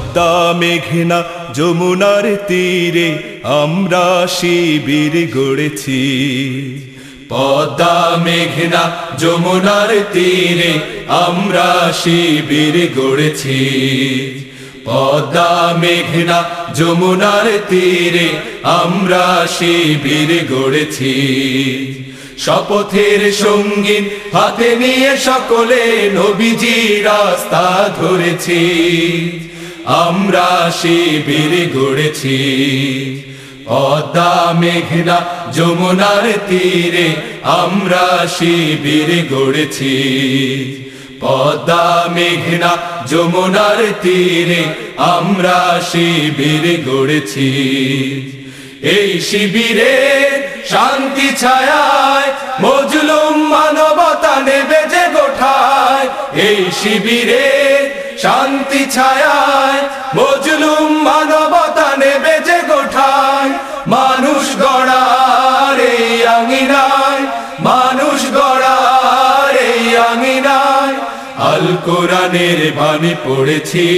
পদ্মা মেঘনা যমুনার তীরে আমরা শিবির গড়েছি। পদ্মা মেঘনা যমুনার তীরে আমরা শিবির গড়েছি। পদ্মা মেঘনা যমুনার তীরে আমরা শিবির গড়েছি। শপথের সঙ্গীন হাতে নিয়ে সকলে নবীজি রাস্তা ধরেছি। আমরা শিবির গড়েছি। পদ্মা, মেঘনা, যমুনার তীরে আমরা শিবির গড়েছি। পদ্মা, মেঘনা, যমুনার তীরে আমরা শিবির গড়েছি। এই শিবিরে শান্তি ছায়ায় মজলুম মানবতা নেবে যে গোঠায়। এই শিবিরে শান্তি ছায়ায় মজলুম মানবতা নেবে যে গোঠায়, মানুষ গড়ার এই আঙিনায়, মানুষ গড়ার এই আঙিনায়। আল কোরআনের বাণী পড়েছি,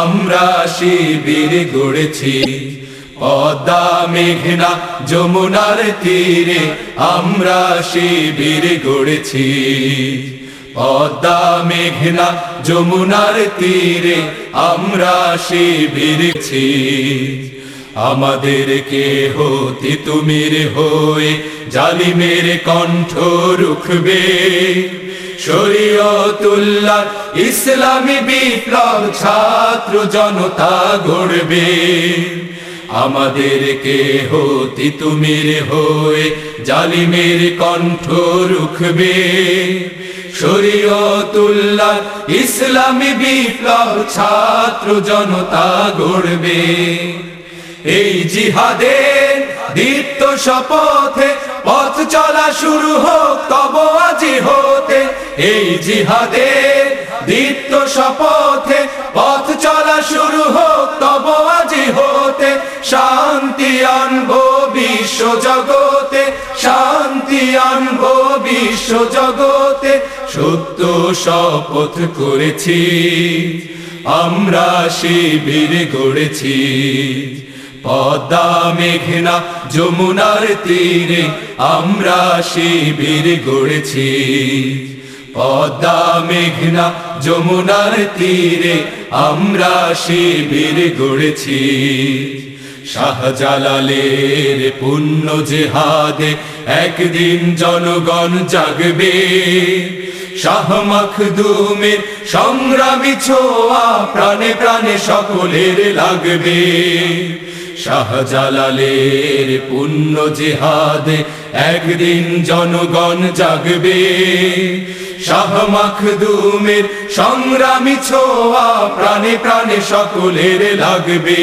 আমরা শিবির গড়েছি। পদ্মা মেঘনা যমুনার তীরে আমরা শিবির গড়েছি। পদ্মা মেঘনা যমুনার তীরে আমরা শিবিরছি আমাদেরকে হতি তুমির হয়ে জালিমের কণ্ঠ রুখবে। শরীয়তুল্লাহ ইসলামী বিপ্লব ছাত্র জনতা গড়বে। আমাদেরকে হতি তুমির হয়ে জালিমের কণ্ঠ রুখবে। শরীয়তুল্লাহ, ইসলামী বিপ্লব ছাত্র জনতা গড়বে। এই দীপ্ত শপথে পথ চলা শুরু হোক, তব আজি হতে এই দীপ্ত শপথে পথ চলা শুরু হোক, তব আজি হতে শান্তি আনব বিশ্ব জগতে, শান্তি আনব বিশ্ব জগতে। সত্য শপথ করেছি। আমরা শিবির গড়েছি। পদ্মা, মেঘনা, যমুনার তীরে আমরা শিবির গড়েছি। পদ্মা, মেঘনা, যমুনার তীরে আমরা শিবির গড়েছি। শাহজালালের পুণ্য জেহাদে একদিন জনগণ জাগবে। শাহ মখদুমের সংগ্রামী ছোয়া প্রাণে প্রাণে সকলের লাগবে। শাহজালালের পুণ্য জেহাদে একদিন জনগণ জাগবে। শাহ মখদুমের সংগ্রামী ছোয়া প্রাণে প্রাণে সকলের লাগবে।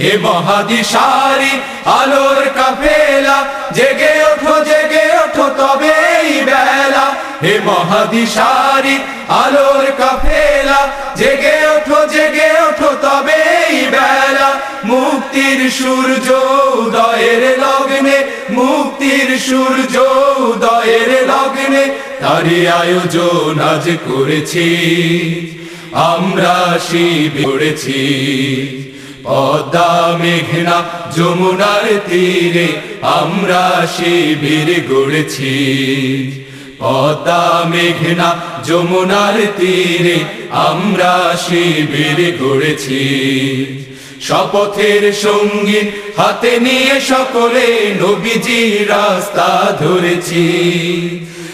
হে মহাদিশারি, আলোর কাফেলা, জেগে ওঠো জেগে ওঠো তবে এই বেলা। হে মহাদিশারি, আলোর কাফেলা, জেগে ওঠো জেগে ওঠো তবে এই বেলা। মুক্তির সূর্য উদয়ের লগ্নে, মুক্তির সূর্য উদয়ের লগ্নে, তারই আয়োজন আজ করেছি। আমরা শিবিরেছি পদ্মা মেঘনা যমুনার তীরে আমরা শিবির গড়েছি। পদ্মা মেঘনা যমুনার তীরে আমরা শিবির গড়েছি। শপথের সঙ্গীন হাতে নিয়ে সকলে নবীজি রাস্তা ধরেছি।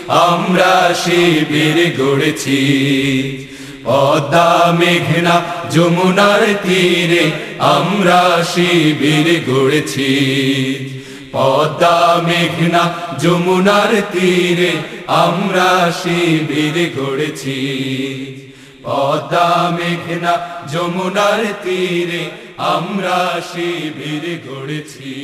আমরা শিবির গড়েছি। পদ্মা মেঘনা যমুনার তীরে আমরা শিবির গড়েছি। পদ্মা মেঘনা যমুনার তীরে আমরা শিবির গড়েছি। পদ্মা মেঘনা যমুনার তীরে আমরা শিবির গড়েছি।